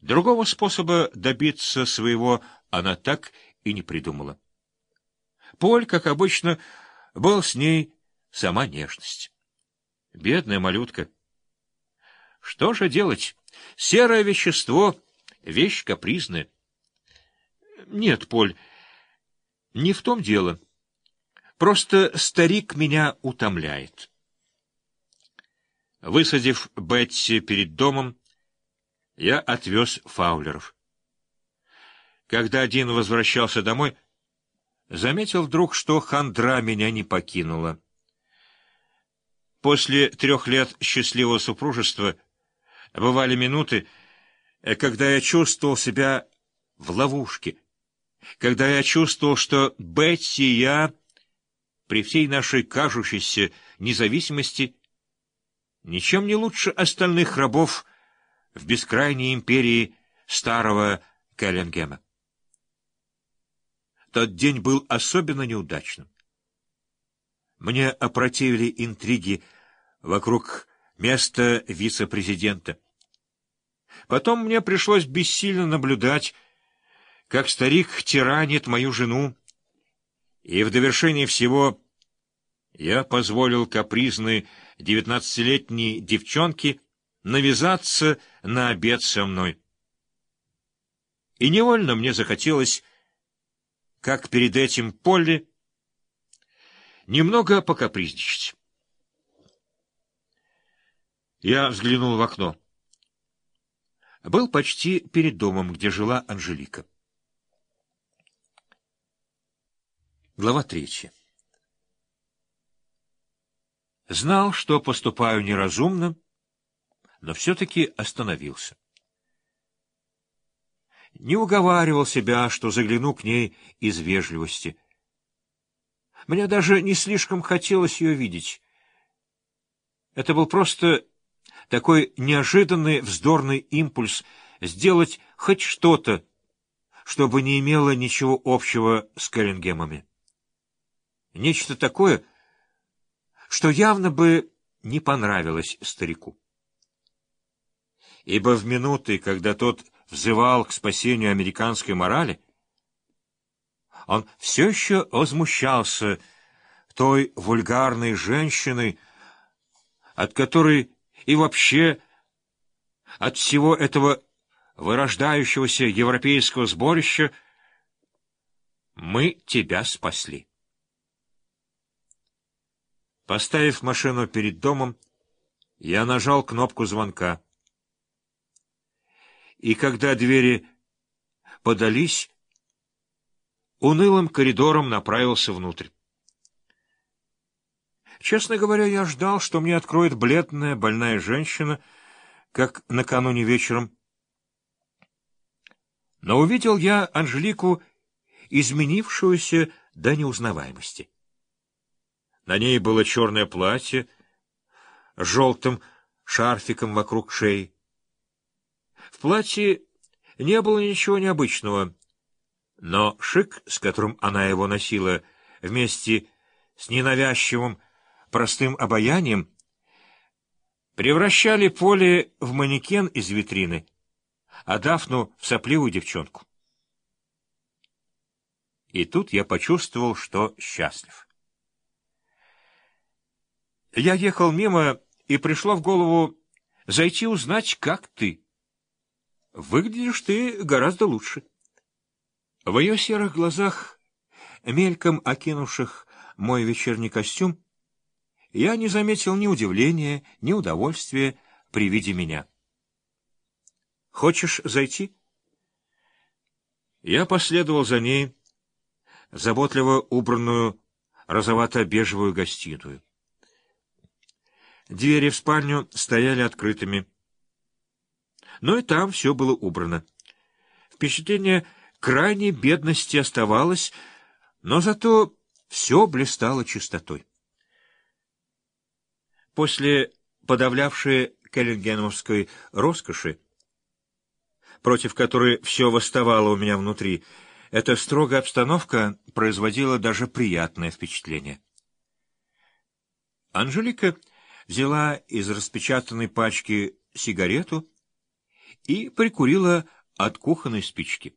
Другого способа добиться своего она так и не придумала. Поль, как обычно, был с ней сама нежность. Бедная малютка. Что же делать? Серое вещество — вещь капризная. Нет, Поль, не в том дело. Просто старик меня утомляет. Высадив Бетси перед домом, я отвез Фаулеров. Когда один возвращался домой, заметил вдруг, что хандра меня не покинула. После трех лет счастливого супружества бывали минуты, когда я чувствовал себя в ловушке, когда я чувствовал, что Бетси и я, при всей нашей кажущейся независимости, ничем не лучше остальных рабов в бескрайней империи старого Келлингема. Тот день был особенно неудачным. Мне опротивили интриги вокруг места вице-президента. Потом мне пришлось бессильно наблюдать, как старик тиранит мою жену, и в довершение всего я позволил капризной девятнадцатилетней девчонке навязаться на обед со мной. И невольно мне захотелось, как перед этим Полли, немного покапризничать. Я взглянул в окно. Был почти перед домом, где жила Анжелика. Глава третья. Знал, что поступаю неразумно, но все-таки остановился. Не уговаривал себя, что загляну к ней из вежливости. Мне даже не слишком хотелось ее видеть. Это был просто такой неожиданный вздорный импульс сделать хоть что-то, чтобы не имело ничего общего с Келлингемами. Нечто такое, что явно бы не понравилось старику. Ибо в минуты, когда тот взывал к спасению американской морали, он все еще возмущался той вульгарной женщиной, от которой и вообще от всего этого вырождающегося европейского сборища мы тебя спасли. Поставив машину перед домом, я нажал кнопку звонка. И когда двери подались, унылым коридором направился внутрь. Честно говоря, я ждал, что мне откроет бледная, больная женщина, как накануне вечером. Но увидел я Анжелику, изменившуюся до неузнаваемости. На ней было черное платье с желтым шарфиком вокруг шеи. В платье не было ничего необычного, но шик, с которым она его носила, вместе с ненавязчивым простым обаянием, превращали Поле в манекен из витрины, а Дафну в сопливую девчонку. И тут я почувствовал, что счастлив. Я ехал мимо, и пришло в голову зайти узнать, как ты. Выглядишь ты гораздо лучше. В ее серых глазах, мельком окинувших мой вечерний костюм, я не заметил ни удивления, ни удовольствия при виде меня. «Хочешь зайти?» Я последовал за ней, заботливо убранную розовато-бежевую гостиную. Двери в спальню стояли открытыми. Но и там все было убрано. Впечатление крайней бедности оставалось, но зато все блистало чистотой. После подавлявшей келлингеновской роскоши, против которой все восставало у меня внутри, эта строгая обстановка производила даже приятное впечатление. Анжелика взяла из распечатанной пачки сигарету и прикурила от кухонной спички.